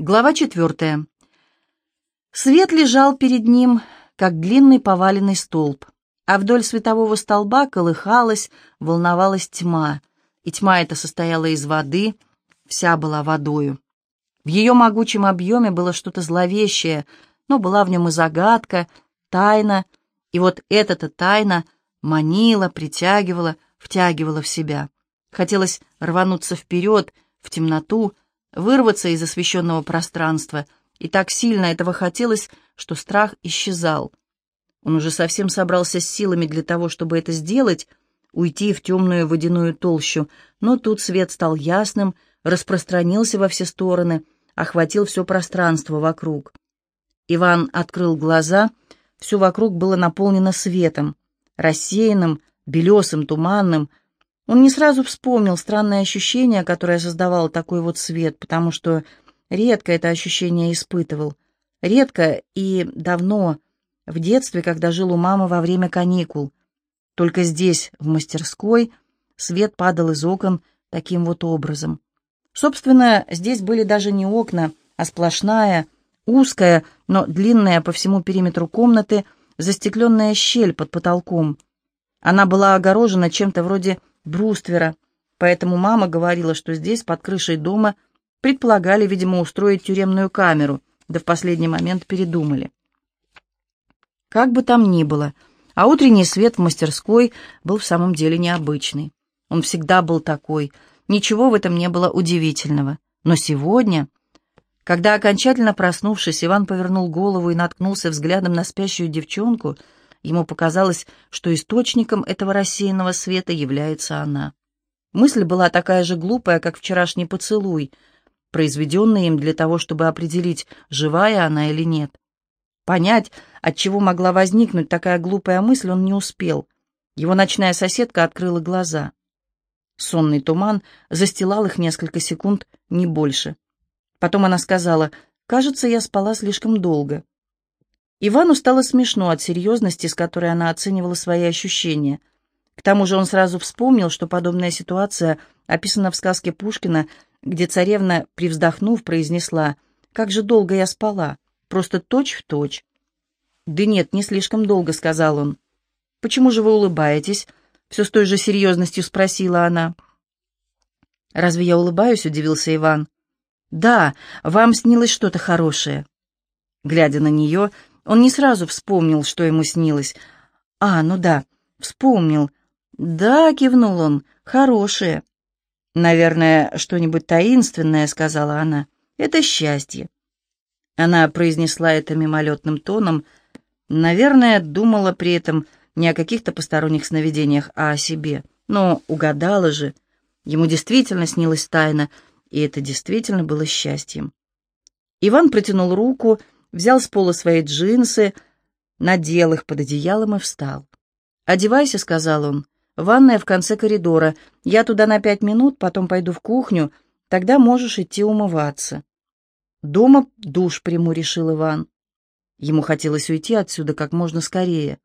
Глава четвертая. Свет лежал перед ним, как длинный поваленный столб, а вдоль светового столба колыхалась, волновалась тьма, и тьма эта состояла из воды, вся была водою. В ее могучем объеме было что-то зловещее, но была в нем и загадка, тайна, и вот эта-то тайна манила, притягивала, втягивала в себя. Хотелось рвануться вперед, в темноту, вырваться из освещенного пространства, и так сильно этого хотелось, что страх исчезал. Он уже совсем собрался с силами для того, чтобы это сделать, уйти в темную водяную толщу, но тут свет стал ясным, распространился во все стороны, охватил все пространство вокруг. Иван открыл глаза, все вокруг было наполнено светом, рассеянным, белесым, туманным, он не сразу вспомнил странное ощущение, которое создавало такой вот свет, потому что редко это ощущение испытывал. Редко и давно, в детстве, когда жил у мамы во время каникул. Только здесь, в мастерской, свет падал из окон таким вот образом. Собственно, здесь были даже не окна, а сплошная, узкая, но длинная по всему периметру комнаты, застекленная щель под потолком. Она была огорожена чем-то вроде бруствера, поэтому мама говорила, что здесь, под крышей дома, предполагали, видимо, устроить тюремную камеру, да в последний момент передумали. Как бы там ни было, а утренний свет в мастерской был в самом деле необычный. Он всегда был такой, ничего в этом не было удивительного. Но сегодня, когда, окончательно проснувшись, Иван повернул голову и наткнулся взглядом на спящую девчонку, Ему показалось, что источником этого рассеянного света является она. Мысль была такая же глупая, как вчерашний поцелуй, произведенный им для того, чтобы определить, живая она или нет. Понять, от чего могла возникнуть такая глупая мысль, он не успел. Его ночная соседка открыла глаза. Сонный туман застилал их несколько секунд, не больше. Потом она сказала, «Кажется, я спала слишком долго». Ивану стало смешно от серьезности, с которой она оценивала свои ощущения. К тому же он сразу вспомнил, что подобная ситуация описана в сказке Пушкина, где царевна, привздохнув, произнесла «Как же долго я спала, просто точь в точь». «Да нет, не слишком долго», — сказал он. «Почему же вы улыбаетесь?» — все с той же серьезностью спросила она. «Разве я улыбаюсь?» — удивился Иван. «Да, вам снилось что-то хорошее». Глядя на нее, он не сразу вспомнил, что ему снилось. «А, ну да, вспомнил. Да», — кивнул он, — «хорошее». «Наверное, что-нибудь таинственное», — сказала она. «Это счастье». Она произнесла это мимолетным тоном. Наверное, думала при этом не о каких-то посторонних сновидениях, а о себе. Но угадала же. Ему действительно снилась тайна, и это действительно было счастьем. Иван протянул руку взял с пола свои джинсы, надел их под одеялом и встал. «Одевайся», — сказал он. «Ванная в конце коридора. Я туда на пять минут, потом пойду в кухню. Тогда можешь идти умываться». «Дома душ приму», — решил Иван. Ему хотелось уйти отсюда как можно скорее.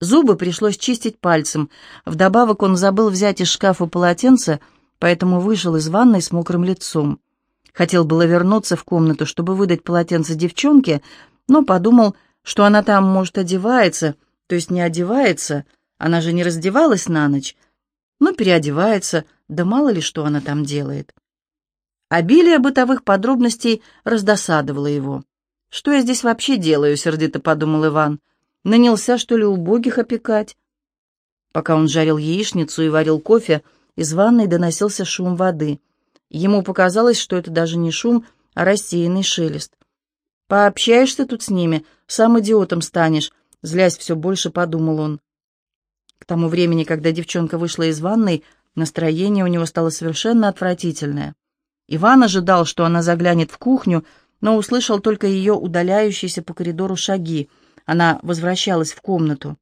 Зубы пришлось чистить пальцем. Вдобавок он забыл взять из шкафа полотенце, поэтому вышел из ванной с мокрым лицом. Хотел было вернуться в комнату, чтобы выдать полотенце девчонке, но подумал, что она там, может, одевается, то есть не одевается, она же не раздевалась на ночь, но переодевается, да мало ли что она там делает. Обилие бытовых подробностей раздосадовало его. «Что я здесь вообще делаю?» — сердито подумал Иван. «Нанялся, что ли, убогих опекать?» Пока он жарил яичницу и варил кофе, из ванной доносился шум воды — Ему показалось, что это даже не шум, а рассеянный шелест. «Пообщаешься тут с ними, сам идиотом станешь», — злясь все больше подумал он. К тому времени, когда девчонка вышла из ванной, настроение у него стало совершенно отвратительное. Иван ожидал, что она заглянет в кухню, но услышал только ее удаляющиеся по коридору шаги. Она возвращалась в комнату.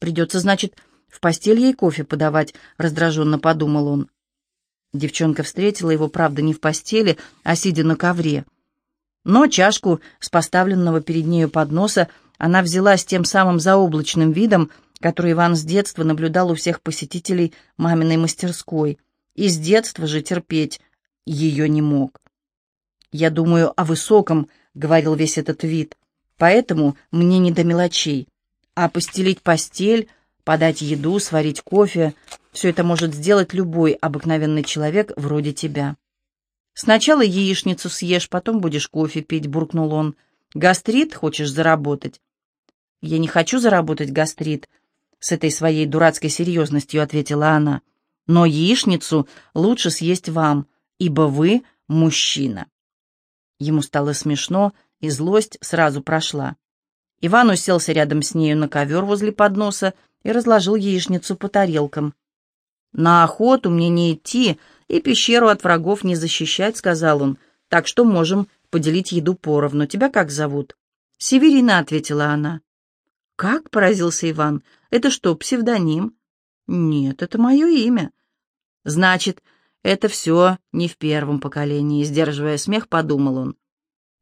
«Придется, значит, в постель ей кофе подавать», — раздраженно подумал он. Девчонка встретила его, правда, не в постели, а сидя на ковре. Но чашку с поставленного перед нею подноса она взяла с тем самым заоблачным видом, который Иван с детства наблюдал у всех посетителей маминой мастерской, и с детства же терпеть ее не мог. «Я думаю о высоком», — говорил весь этот вид, «поэтому мне не до мелочей. А постелить постель, подать еду, сварить кофе — все это может сделать любой обыкновенный человек вроде тебя». «Сначала яичницу съешь, потом будешь кофе пить», — буркнул он. «Гастрит хочешь заработать?» «Я не хочу заработать гастрит», — с этой своей дурацкой серьезностью ответила она. «Но яичницу лучше съесть вам, ибо вы мужчина». Ему стало смешно, и злость сразу прошла. Иван уселся рядом с нею на ковер возле подноса и разложил яичницу по тарелкам. «На охоту мне не идти и пещеру от врагов не защищать», — сказал он, «так что можем поделить еду поровну. Тебя как зовут?» «Северина», — ответила она. «Как?» — поразился Иван. «Это что, псевдоним?» «Нет, это мое имя». «Значит, это все не в первом поколении», — сдерживая смех, подумал он.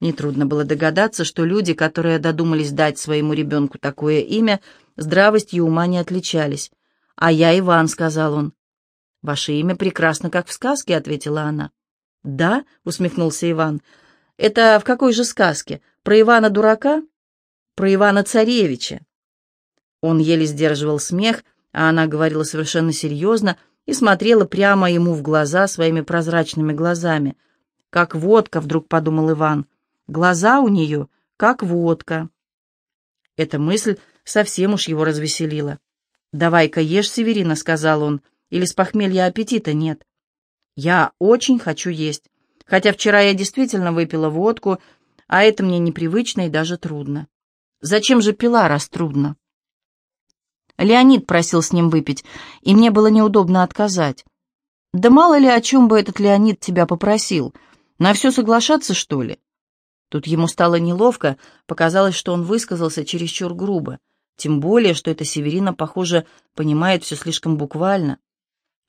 Нетрудно было догадаться, что люди, которые додумались дать своему ребенку такое имя, здравостью ума не отличались. «А я Иван», — сказал он. «Ваше имя прекрасно, как в сказке», — ответила она. «Да?» — усмехнулся Иван. «Это в какой же сказке? Про Ивана-дурака?» «Про Ивана-царевича». Он еле сдерживал смех, а она говорила совершенно серьезно и смотрела прямо ему в глаза своими прозрачными глазами. «Как водка», — вдруг подумал Иван. «Глаза у нее, как водка». Эта мысль совсем уж его развеселила. «Давай-ка ешь, Северина», — сказал он, — или с похмелья аппетита нет? Я очень хочу есть. Хотя вчера я действительно выпила водку, а это мне непривычно и даже трудно. Зачем же пила, раз трудно? Леонид просил с ним выпить, и мне было неудобно отказать. Да мало ли о чем бы этот Леонид тебя попросил. На все соглашаться, что ли? Тут ему стало неловко, показалось, что он высказался чересчур грубо. Тем более, что эта Северина, похоже, понимает все слишком буквально.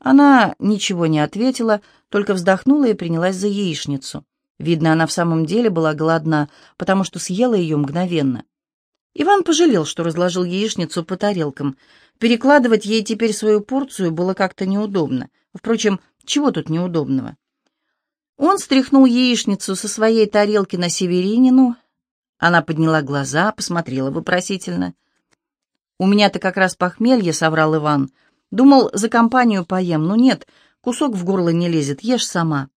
Она ничего не ответила, только вздохнула и принялась за яичницу. Видно, она в самом деле была голодна, потому что съела ее мгновенно. Иван пожалел, что разложил яичницу по тарелкам. Перекладывать ей теперь свою порцию было как-то неудобно. Впрочем, чего тут неудобного? Он стряхнул яичницу со своей тарелки на Северинину. Она подняла глаза, посмотрела вопросительно. «У меня-то как раз похмелье», — соврал Иван. Думал, за компанию поем, но нет, кусок в горло не лезет, ешь сама.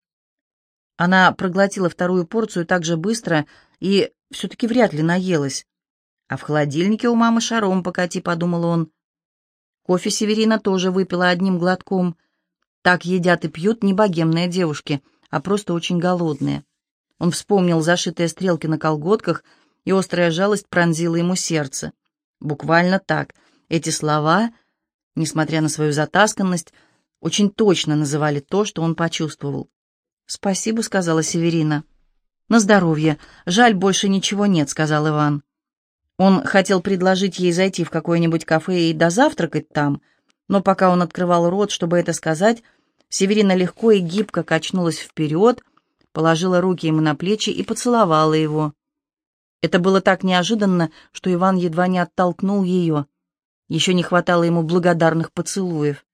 Она проглотила вторую порцию так же быстро и все-таки вряд ли наелась. А в холодильнике у мамы шаром покати, подумал он. Кофе Северина тоже выпила одним глотком. Так едят и пьют не богемные девушки, а просто очень голодные. Он вспомнил зашитые стрелки на колготках, и острая жалость пронзила ему сердце. Буквально так. Эти слова несмотря на свою затасканность, очень точно называли то, что он почувствовал. «Спасибо», — сказала Северина. «На здоровье. Жаль, больше ничего нет», — сказал Иван. Он хотел предложить ей зайти в какое-нибудь кафе и дозавтракать там, но пока он открывал рот, чтобы это сказать, Северина легко и гибко качнулась вперед, положила руки ему на плечи и поцеловала его. Это было так неожиданно, что Иван едва не оттолкнул ее. Еще не хватало ему благодарных поцелуев.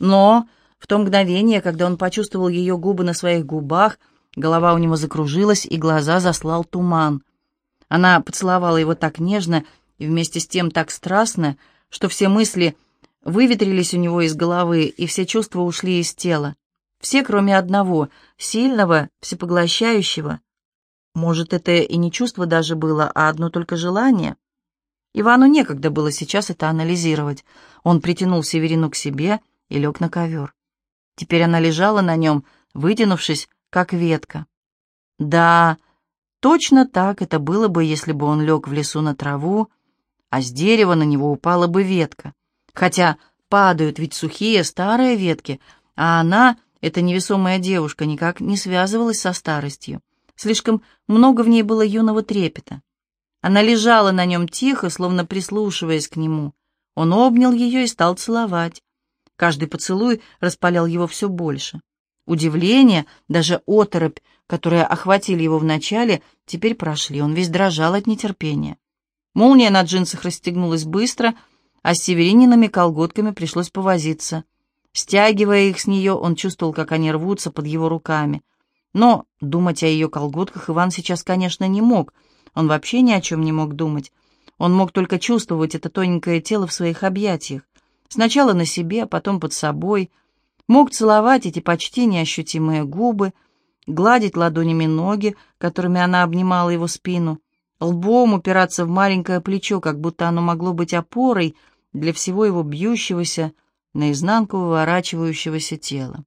Но в то мгновение, когда он почувствовал ее губы на своих губах, голова у него закружилась, и глаза заслал туман. Она поцеловала его так нежно и вместе с тем так страстно, что все мысли выветрились у него из головы, и все чувства ушли из тела. Все, кроме одного, сильного, всепоглощающего. Может, это и не чувство даже было, а одно только желание? Ивану некогда было сейчас это анализировать. Он притянул Северину к себе и лег на ковер. Теперь она лежала на нем, вытянувшись, как ветка. Да, точно так это было бы, если бы он лег в лесу на траву, а с дерева на него упала бы ветка. Хотя падают ведь сухие старые ветки, а она, эта невесомая девушка, никак не связывалась со старостью. Слишком много в ней было юного трепета. Она лежала на нем тихо, словно прислушиваясь к нему. Он обнял ее и стал целовать. Каждый поцелуй распалял его все больше. Удивление, даже оторопь, которые охватили его вначале, теперь прошли. Он весь дрожал от нетерпения. Молния на джинсах расстегнулась быстро, а с северининами колготками пришлось повозиться. Стягивая их с нее, он чувствовал, как они рвутся под его руками. Но думать о ее колготках Иван сейчас, конечно, не мог. Он вообще ни о чем не мог думать. Он мог только чувствовать это тоненькое тело в своих объятиях. Сначала на себе, потом под собой. Мог целовать эти почти неощутимые губы, гладить ладонями ноги, которыми она обнимала его спину, лбом упираться в маленькое плечо, как будто оно могло быть опорой для всего его бьющегося, наизнанку выворачивающегося тела.